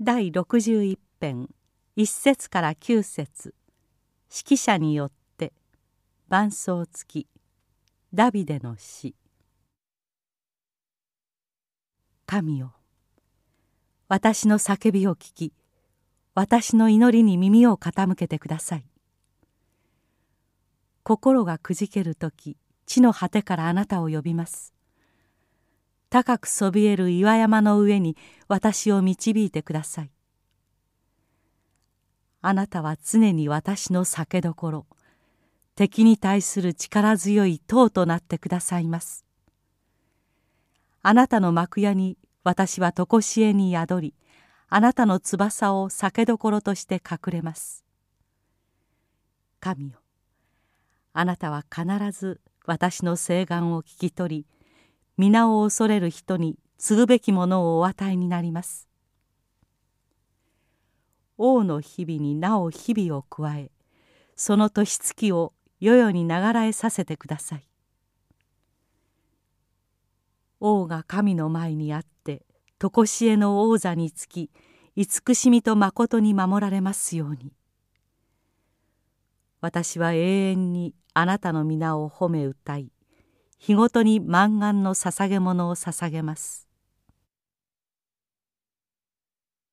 第61編一節から九節。指揮者によって伴奏付きダビデの詩神よ私の叫びを聞き私の祈りに耳を傾けてください。心がくじける時地の果てからあなたを呼びます。高くそびえる岩山の上に私を導いてください。あなたは常に私の酒どころ敵に対する力強い塔となってくださいます。あなたの幕屋に私は常しえに宿りあなたの翼を酒どころとして隠れます。神よあなたは必ず私の請願を聞き取り皆を恐れる人に継ぐべきものをお与えになります。王の日々になお日々を加えその年月を世々に流らえさせてください。王が神の前にあって常しえの王座につき慈しみと誠に守られますように。私は永遠にあなたの皆を褒め歌い日ごとに満願の捧げ物を捧げます。